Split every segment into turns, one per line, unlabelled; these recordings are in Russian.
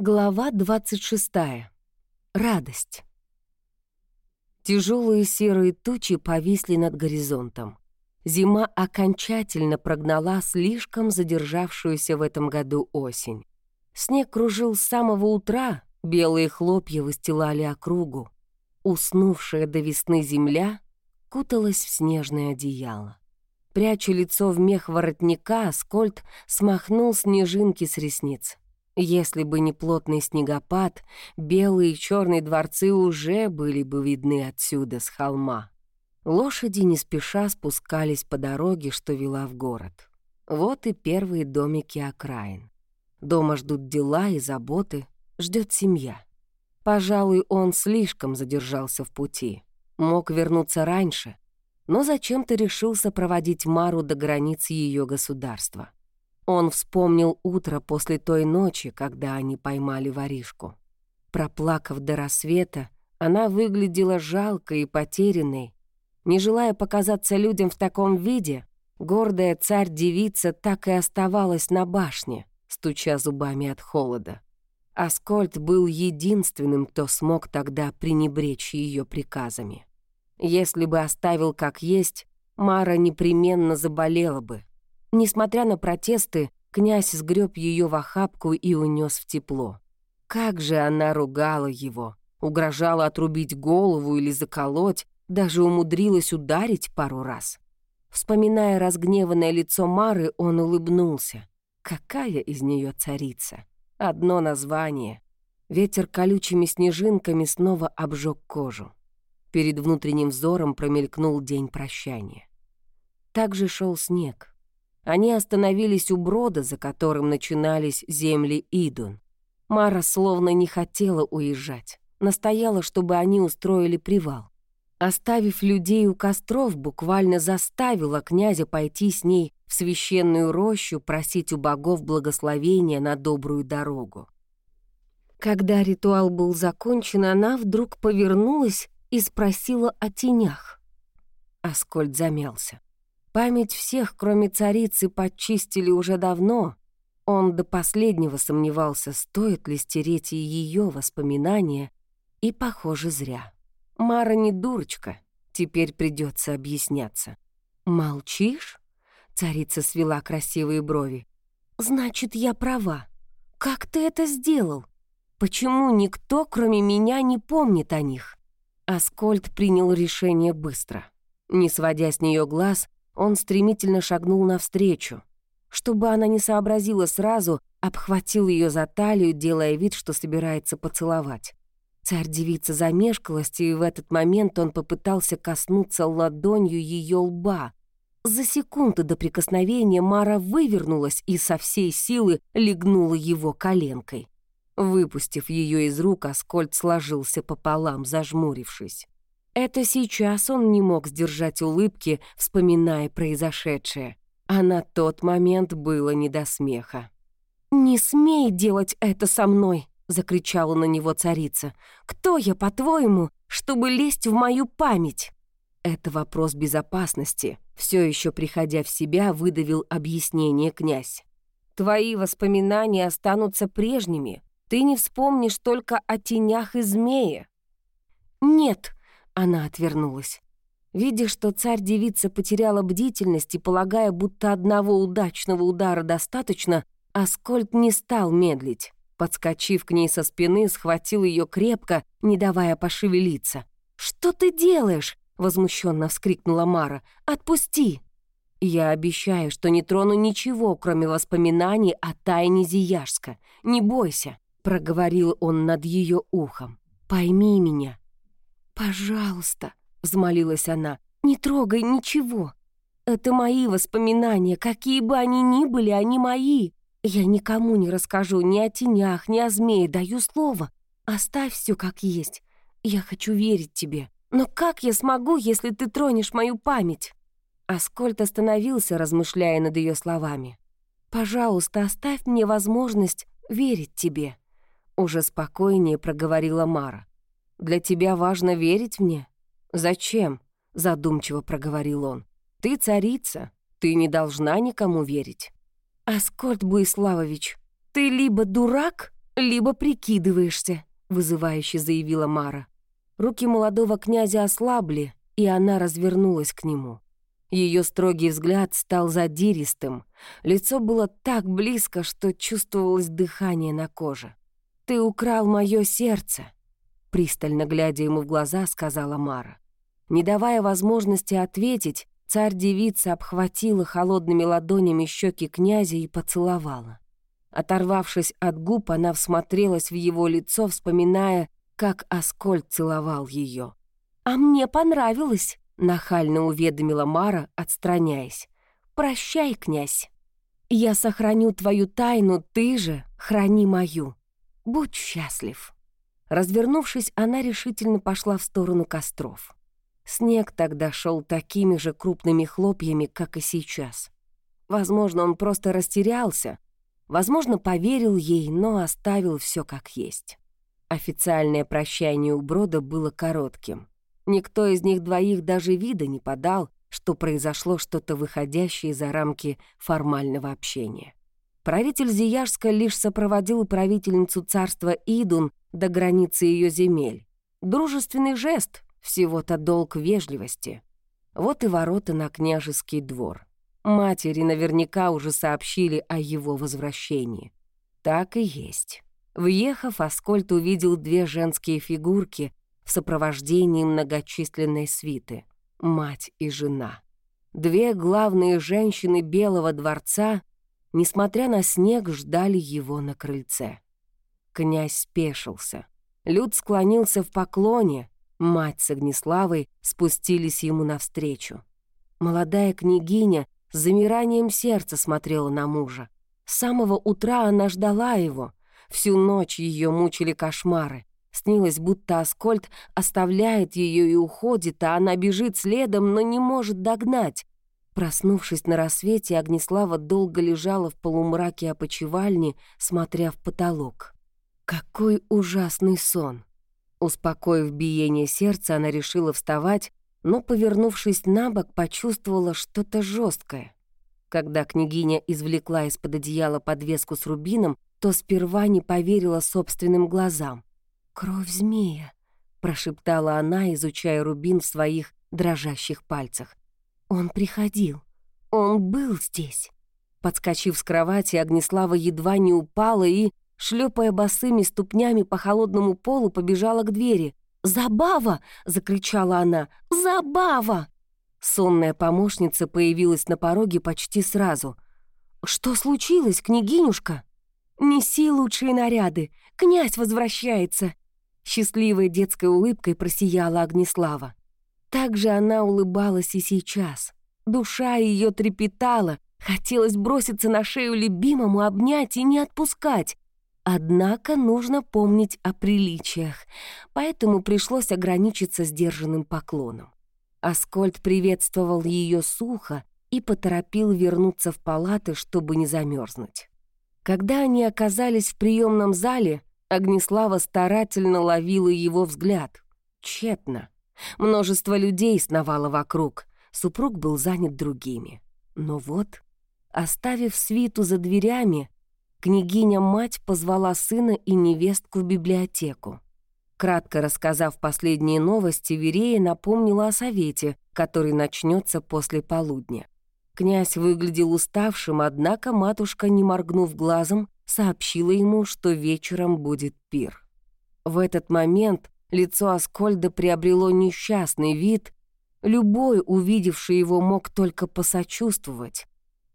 Глава 26. Радость. Тяжелые серые тучи повисли над горизонтом. Зима окончательно прогнала слишком задержавшуюся в этом году осень. Снег кружил с самого утра, белые хлопья выстилали округу. Уснувшая до весны земля куталась в снежное одеяло. Пряча лицо в мех воротника, Скольд смахнул снежинки с ресниц. Если бы не плотный снегопад, белые и черные дворцы уже были бы видны отсюда, с холма. Лошади не спеша спускались по дороге, что вела в город. Вот и первые домики окраин. Дома ждут дела и заботы, ждет семья. Пожалуй, он слишком задержался в пути. Мог вернуться раньше, но зачем-то решился проводить Мару до границ ее государства. Он вспомнил утро после той ночи, когда они поймали воришку. Проплакав до рассвета, она выглядела жалкой и потерянной. Не желая показаться людям в таком виде, гордая царь-девица так и оставалась на башне, стуча зубами от холода. Аскольд был единственным, кто смог тогда пренебречь ее приказами. Если бы оставил как есть, Мара непременно заболела бы, Несмотря на протесты, князь сгреб ее в охапку и унес в тепло. Как же она ругала его, угрожала отрубить голову или заколоть, даже умудрилась ударить пару раз. Вспоминая разгневанное лицо Мары, он улыбнулся. Какая из нее царица? Одно название. Ветер колючими снежинками снова обжег кожу. Перед внутренним взором промелькнул день прощания. Так же шел снег. Они остановились у брода, за которым начинались земли Идун. Мара словно не хотела уезжать. Настояла, чтобы они устроили привал. Оставив людей у костров, буквально заставила князя пойти с ней в священную рощу просить у богов благословения на добрую дорогу. Когда ритуал был закончен, она вдруг повернулась и спросила о тенях. Аскольд замялся. Память всех, кроме царицы, подчистили уже давно. Он до последнего сомневался, стоит ли стереть и ее воспоминания, и, похоже, зря. Мара не дурочка, теперь придется объясняться. «Молчишь?» — царица свела красивые брови. «Значит, я права. Как ты это сделал? Почему никто, кроме меня, не помнит о них?» Аскольд принял решение быстро. Не сводя с нее глаз, он стремительно шагнул навстречу. Чтобы она не сообразила сразу, обхватил ее за талию, делая вид, что собирается поцеловать. Царь-девица замешкалась, и в этот момент он попытался коснуться ладонью ее лба. За секунду до прикосновения Мара вывернулась и со всей силы легнула его коленкой. Выпустив ее из рук, Аскольд сложился пополам, зажмурившись. Это сейчас он не мог сдержать улыбки, вспоминая произошедшее. А на тот момент было не до смеха. «Не смей делать это со мной!» — закричала на него царица. «Кто я, по-твоему, чтобы лезть в мою память?» Это вопрос безопасности. Все еще приходя в себя, выдавил объяснение князь. «Твои воспоминания останутся прежними. Ты не вспомнишь только о тенях и змее». «Нет!» Она отвернулась. Видя, что царь-девица потеряла бдительность и полагая, будто одного удачного удара достаточно, Аскольд не стал медлить. Подскочив к ней со спины, схватил ее крепко, не давая пошевелиться. «Что ты делаешь?» — возмущенно вскрикнула Мара. «Отпусти!» «Я обещаю, что не трону ничего, кроме воспоминаний о тайне Зияшска. Не бойся», — проговорил он над ее ухом. «Пойми меня, «Пожалуйста», — взмолилась она, — «не трогай ничего. Это мои воспоминания, какие бы они ни были, они мои. Я никому не расскажу ни о тенях, ни о змее, даю слово. Оставь все как есть. Я хочу верить тебе. Но как я смогу, если ты тронешь мою память?» Аскольд остановился, размышляя над ее словами. «Пожалуйста, оставь мне возможность верить тебе», — уже спокойнее проговорила Мара. Для тебя важно верить мне? Зачем? Задумчиво проговорил он. Ты царица, ты не должна никому верить. Аскольд Буиславович, ты либо дурак, либо прикидываешься», — вызывающе заявила Мара. Руки молодого князя ослабли, и она развернулась к нему. Ее строгий взгляд стал задиристым. Лицо было так близко, что чувствовалось дыхание на коже. «Ты украл мое сердце», — пристально глядя ему в глаза, сказала Мара. Не давая возможности ответить, царь-девица обхватила холодными ладонями щеки князя и поцеловала. Оторвавшись от губ, она всмотрелась в его лицо, вспоминая, как Аскольд целовал ее. «А мне понравилось», — нахально уведомила Мара, отстраняясь. «Прощай, князь. Я сохраню твою тайну, ты же храни мою. Будь счастлив». Развернувшись, она решительно пошла в сторону костров. Снег тогда шел такими же крупными хлопьями, как и сейчас. Возможно, он просто растерялся, возможно, поверил ей, но оставил все как есть. Официальное прощание у Брода было коротким. Никто из них двоих даже вида не подал, что произошло что-то выходящее за рамки формального общения. Правитель Зияжска лишь сопроводил правительницу царства Идун до границы ее земель. Дружественный жест, всего-то долг вежливости. Вот и ворота на княжеский двор. Матери наверняка уже сообщили о его возвращении. Так и есть. Въехав, Аскольд увидел две женские фигурки в сопровождении многочисленной свиты — мать и жена. Две главные женщины Белого дворца, несмотря на снег, ждали его на крыльце. Князь спешился. Люд склонился в поклоне, Мать с Огнеславой спустились ему навстречу. Молодая княгиня с замиранием сердца смотрела на мужа. С самого утра она ждала его. Всю ночь ее мучили кошмары. Снилось, будто Аскольд оставляет ее и уходит, а она бежит следом, но не может догнать. Проснувшись на рассвете, Огнеслава долго лежала в полумраке опочивальни, смотря в потолок. Какой ужасный сон! Успокоив биение сердца, она решила вставать, но, повернувшись на бок, почувствовала что-то жесткое. Когда княгиня извлекла из-под одеяла подвеску с рубином, то сперва не поверила собственным глазам. «Кровь змея», — прошептала она, изучая рубин в своих дрожащих пальцах. «Он приходил. Он был здесь». Подскочив с кровати, Огнеслава едва не упала и, шлепая босыми ступнями по холодному полу, побежала к двери. «Забава!» — закричала она. «Забава!» Сонная помощница появилась на пороге почти сразу. «Что случилось, княгинюшка?» «Неси лучшие наряды! Князь возвращается!» Счастливой детской улыбкой просияла Огнеслава. Так же она улыбалась и сейчас. Душа ее трепетала, хотелось броситься на шею любимому, обнять и не отпускать. Однако нужно помнить о приличиях, поэтому пришлось ограничиться сдержанным поклоном. Аскольд приветствовал ее сухо и поторопил вернуться в палаты, чтобы не замерзнуть. Когда они оказались в приемном зале, Огнеслава старательно ловила его взгляд. Тщетно. Множество людей сновало вокруг. Супруг был занят другими. Но вот, оставив свиту за дверями, княгиня-мать позвала сына и невестку в библиотеку. Кратко рассказав последние новости, Верея напомнила о совете, который начнется после полудня. Князь выглядел уставшим, однако матушка, не моргнув глазом, сообщила ему, что вечером будет пир. В этот момент лицо Аскольда приобрело несчастный вид, любой, увидевший его, мог только посочувствовать.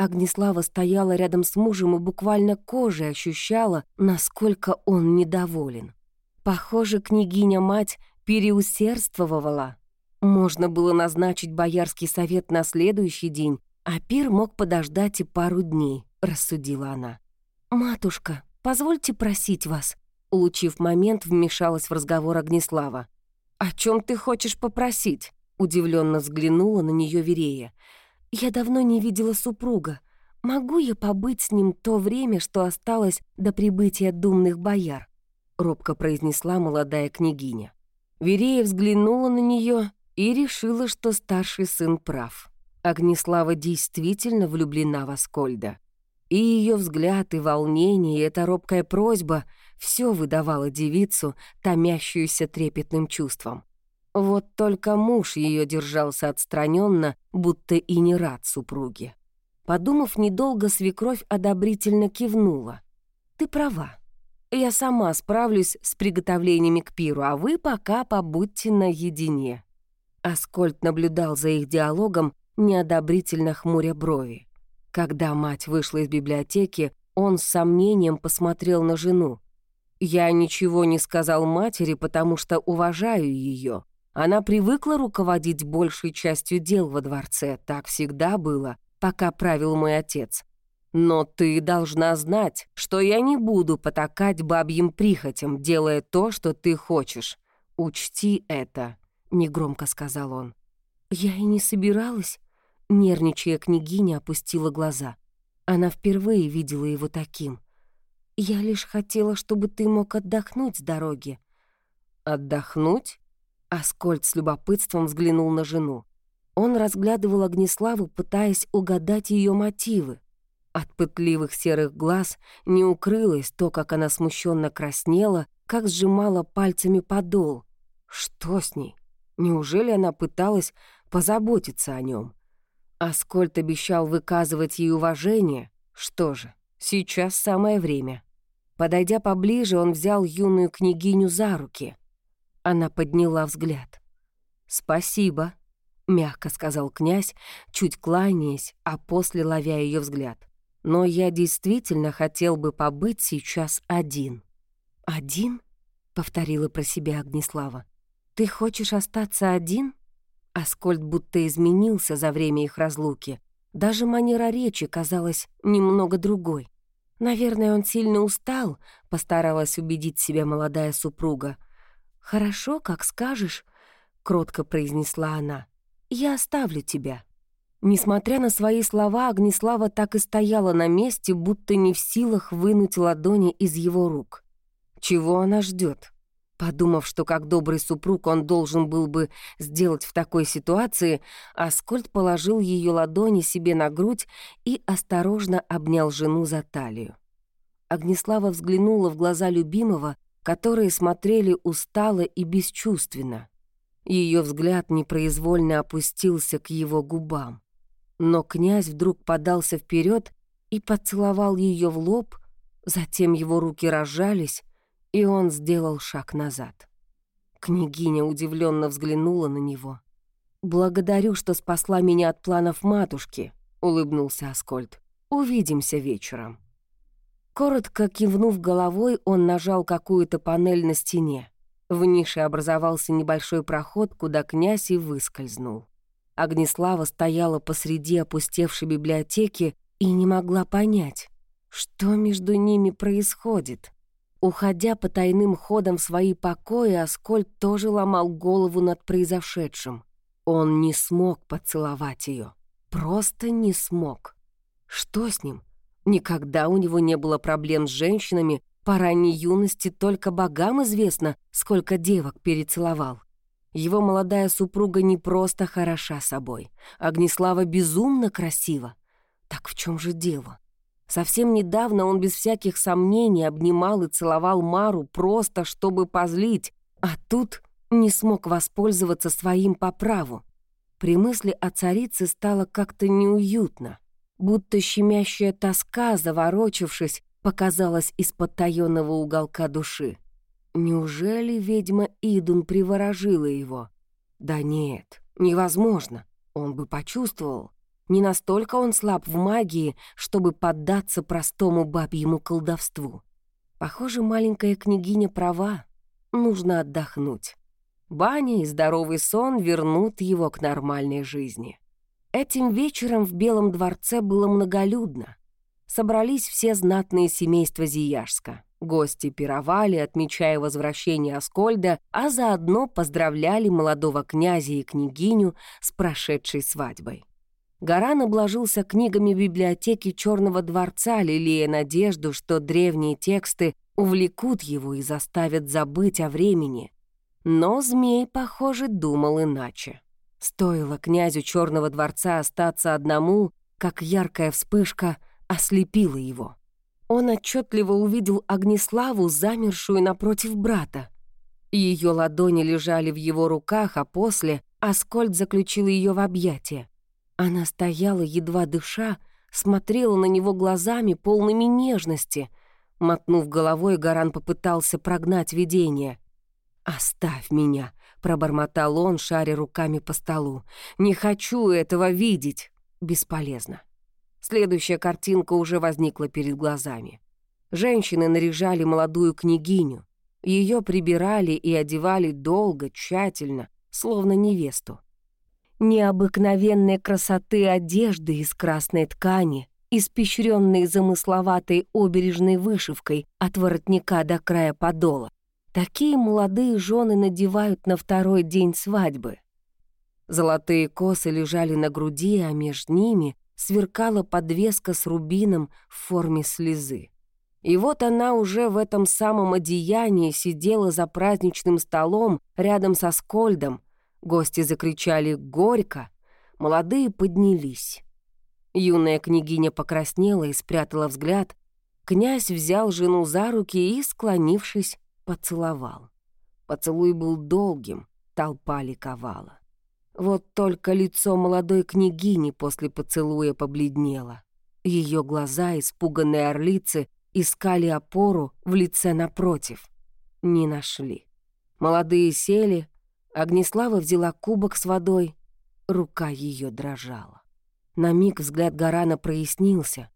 Огнеслава стояла рядом с мужем и буквально кожей ощущала, насколько он недоволен. Похоже, княгиня-мать переусердствовала. Можно было назначить боярский совет на следующий день, а пир мог подождать и пару дней, рассудила она. «Матушка, позвольте просить вас», улучив момент, вмешалась в разговор Огнеслава. «О чем ты хочешь попросить?» удивленно взглянула на нее Верея. «Я давно не видела супруга. Могу я побыть с ним то время, что осталось до прибытия думных бояр?» робко произнесла молодая княгиня. Верея взглянула на нее и решила, что старший сын прав. Огнеслава действительно влюблена в Аскольда. И ее взгляд, и волнение, и эта робкая просьба — все выдавало девицу, томящуюся трепетным чувством. Вот только муж ее держался отстраненно, будто и не рад супруге. Подумав недолго, свекровь одобрительно кивнула. «Ты права. Я сама справлюсь с приготовлениями к пиру, а вы пока побудьте наедине». Аскольд наблюдал за их диалогом, неодобрительно хмуря брови. Когда мать вышла из библиотеки, он с сомнением посмотрел на жену. «Я ничего не сказал матери, потому что уважаю ее. Она привыкла руководить большей частью дел во дворце, так всегда было, пока правил мой отец. Но ты должна знать, что я не буду потакать бабьим прихотям, делая то, что ты хочешь. Учти это», — негромко сказал он. «Я и не собиралась», — нервничая княгиня опустила глаза. Она впервые видела его таким. «Я лишь хотела, чтобы ты мог отдохнуть с дороги». «Отдохнуть?» Аскольд с любопытством взглянул на жену. Он разглядывал Огнеславу, пытаясь угадать ее мотивы. От пытливых серых глаз не укрылось то, как она смущенно краснела, как сжимала пальцами подол. Что с ней? Неужели она пыталась позаботиться о нем? Аскольд обещал выказывать ей уважение. Что же, сейчас самое время. Подойдя поближе, он взял юную княгиню за руки. Она подняла взгляд. «Спасибо», — мягко сказал князь, чуть кланяясь, а после ловя ее взгляд. «Но я действительно хотел бы побыть сейчас один». «Один?» — повторила про себя Огнеслава. «Ты хочешь остаться один?» Аскольд будто изменился за время их разлуки. Даже манера речи казалась немного другой. Наверное, он сильно устал, постаралась убедить себя молодая супруга. «Хорошо, как скажешь», — кротко произнесла она. «Я оставлю тебя». Несмотря на свои слова, Огнеслава так и стояла на месте, будто не в силах вынуть ладони из его рук. Чего она ждет? Подумав, что как добрый супруг он должен был бы сделать в такой ситуации, Аскольд положил ее ладони себе на грудь и осторожно обнял жену за талию. Огнеслава взглянула в глаза любимого, которые смотрели устало и бесчувственно. Ее взгляд непроизвольно опустился к его губам. Но князь вдруг подался вперед и поцеловал ее в лоб, затем его руки разжались, и он сделал шаг назад. Княгиня удивленно взглянула на него. «Благодарю, что спасла меня от планов матушки», — улыбнулся Аскольд. «Увидимся вечером». Коротко кивнув головой, он нажал какую-то панель на стене. В нише образовался небольшой проход, куда князь и выскользнул. Огнеслава стояла посреди опустевшей библиотеки и не могла понять, что между ними происходит. Уходя по тайным ходам в свои покои, Аскольд тоже ломал голову над произошедшим. Он не смог поцеловать ее. Просто не смог. Что с ним? Никогда у него не было проблем с женщинами, по ранней юности только богам известно, сколько девок перецеловал. Его молодая супруга не просто хороша собой. Огнеслава безумно красива. Так в чем же дело? Совсем недавно он без всяких сомнений обнимал и целовал Мару просто, чтобы позлить, а тут не смог воспользоваться своим по праву. При мысли о царице стало как-то неуютно, будто щемящая тоска, заворочившись, показалась из потаенного уголка души. Неужели ведьма Идун приворожила его? Да нет, невозможно, он бы почувствовал. Не настолько он слаб в магии, чтобы поддаться простому бабьему колдовству. Похоже, маленькая княгиня права. Нужно отдохнуть. Баня и здоровый сон вернут его к нормальной жизни. Этим вечером в Белом дворце было многолюдно. Собрались все знатные семейства Зияшска. Гости пировали, отмечая возвращение Аскольда, а заодно поздравляли молодого князя и княгиню с прошедшей свадьбой. Гаран обложился книгами библиотеки Черного дворца, лелея надежду, что древние тексты увлекут его и заставят забыть о времени. Но змей, похоже, думал иначе. Стоило князю Черного дворца остаться одному, как яркая вспышка ослепила его. Он отчетливо увидел Огнеславу, замершую напротив брата. Ее ладони лежали в его руках, а после Аскольд заключил ее в объятия. Она стояла, едва дыша, смотрела на него глазами, полными нежности. Мотнув головой, Гаран попытался прогнать видение. «Оставь меня», — пробормотал он, шаря руками по столу. «Не хочу этого видеть». Бесполезно. Следующая картинка уже возникла перед глазами. Женщины наряжали молодую княгиню. Ее прибирали и одевали долго, тщательно, словно невесту. Необыкновенной красоты одежды из красной ткани, испещренной замысловатой обережной вышивкой от воротника до края подола. Такие молодые жены надевают на второй день свадьбы. Золотые косы лежали на груди, а между ними сверкала подвеска с рубином в форме слезы. И вот она уже в этом самом одеянии сидела за праздничным столом рядом со Скольдом. Гости закричали «Горько!», молодые поднялись. Юная княгиня покраснела и спрятала взгляд. Князь взял жену за руки и, склонившись, поцеловал. Поцелуй был долгим, толпа ликовала. Вот только лицо молодой княгини после поцелуя побледнело. Ее глаза, испуганные орлицы, искали опору в лице напротив. Не нашли. Молодые сели, Огнеслава взяла кубок с водой, рука ее дрожала. На миг взгляд Гарана прояснился.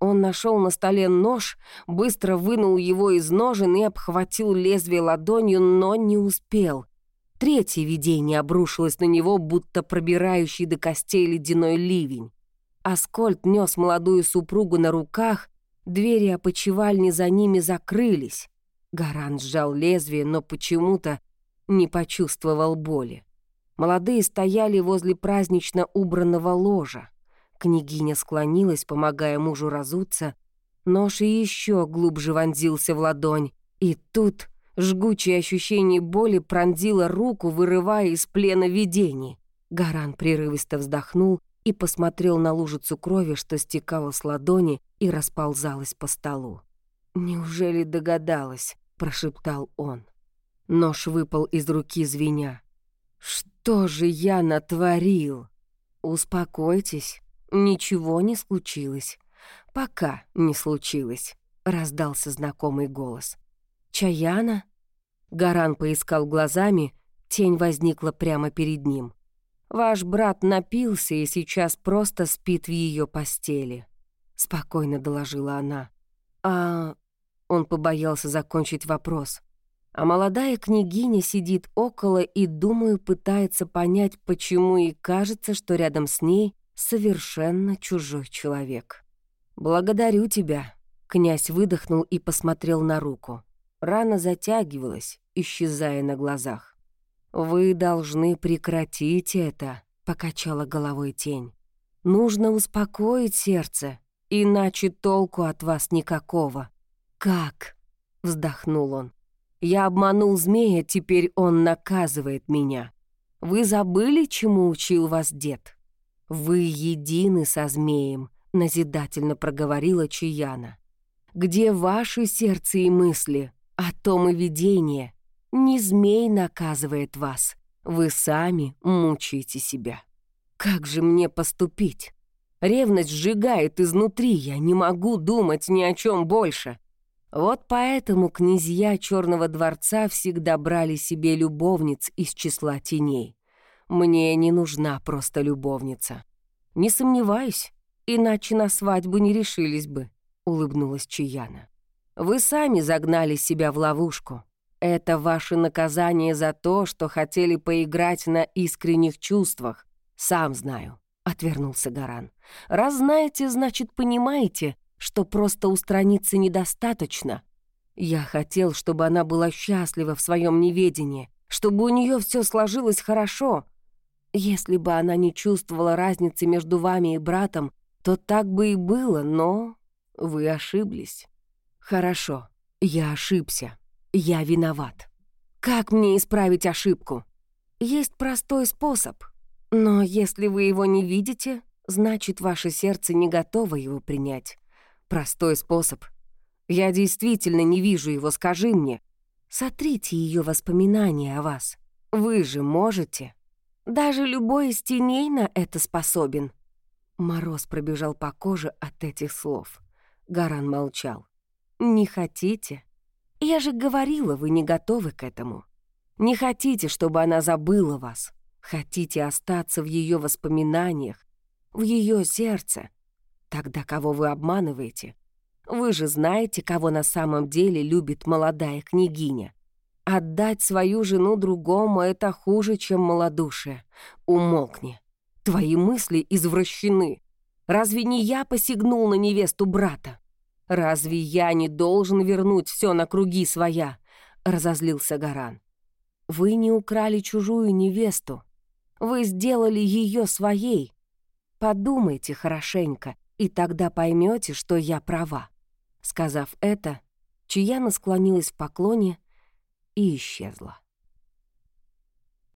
Он нашел на столе нож, быстро вынул его из ножен и обхватил лезвие ладонью, но не успел. Третье видение обрушилось на него, будто пробирающий до костей ледяной ливень. Аскольд нес молодую супругу на руках, двери опочивальни за ними закрылись. Гаран сжал лезвие, но почему-то не почувствовал боли. Молодые стояли возле празднично убранного ложа. Княгиня склонилась, помогая мужу разуться. Нож еще глубже вонзился в ладонь. И тут Жгучее ощущение боли пронзило руку, вырывая из плена видений. Гаран прерывисто вздохнул и посмотрел на лужицу крови, что стекала с ладони и расползалась по столу. «Неужели догадалась?» — прошептал он. Нож выпал из руки звеня. «Что же я натворил?» «Успокойтесь, ничего не случилось. Пока не случилось», — раздался знакомый голос. «Чаяна?» Гаран поискал глазами, тень возникла прямо перед ним. «Ваш брат напился и сейчас просто спит в ее постели», — спокойно доложила она. «А...» — он побоялся закончить вопрос. А молодая княгиня сидит около и, думаю, пытается понять, почему ей кажется, что рядом с ней совершенно чужой человек. «Благодарю тебя», — князь выдохнул и посмотрел на руку. Рана затягивалась, исчезая на глазах. «Вы должны прекратить это», — покачала головой тень. «Нужно успокоить сердце, иначе толку от вас никакого». «Как?» — вздохнул он. «Я обманул змея, теперь он наказывает меня. Вы забыли, чему учил вас дед? Вы едины со змеем», — назидательно проговорила Чияна. «Где ваши сердце и мысли?» О том и видение. Не змей наказывает вас. Вы сами мучаете себя. Как же мне поступить? Ревность сжигает изнутри, я не могу думать ни о чем больше. Вот поэтому князья Черного дворца всегда брали себе любовниц из числа теней. Мне не нужна просто любовница. Не сомневаюсь, иначе на свадьбу не решились бы, улыбнулась Чияна. Вы сами загнали себя в ловушку. Это ваше наказание за то, что хотели поиграть на искренних чувствах. Сам знаю», — отвернулся Гаран. «Раз знаете, значит, понимаете, что просто устраниться недостаточно. Я хотел, чтобы она была счастлива в своем неведении, чтобы у нее все сложилось хорошо. Если бы она не чувствовала разницы между вами и братом, то так бы и было, но вы ошиблись. Хорошо, я ошибся. Я виноват. Как мне исправить ошибку? Есть простой способ. Но если вы его не видите, значит, ваше сердце не готово его принять. Простой способ. Я действительно не вижу его, скажи мне. Сотрите ее воспоминания о вас. Вы же можете. Даже любой из теней на это способен. Мороз пробежал по коже от этих слов. Гаран молчал. «Не хотите? Я же говорила, вы не готовы к этому. Не хотите, чтобы она забыла вас. Хотите остаться в ее воспоминаниях, в ее сердце. Тогда кого вы обманываете? Вы же знаете, кого на самом деле любит молодая княгиня. Отдать свою жену другому — это хуже, чем малодушие. Умолкни. Твои мысли извращены. Разве не я посягнул на невесту брата? Разве я не должен вернуть все на круги своя? Разозлился Гаран. Вы не украли чужую невесту. Вы сделали ее своей. Подумайте хорошенько, и тогда поймете, что я права. Сказав это, Чияна склонилась в поклоне и исчезла.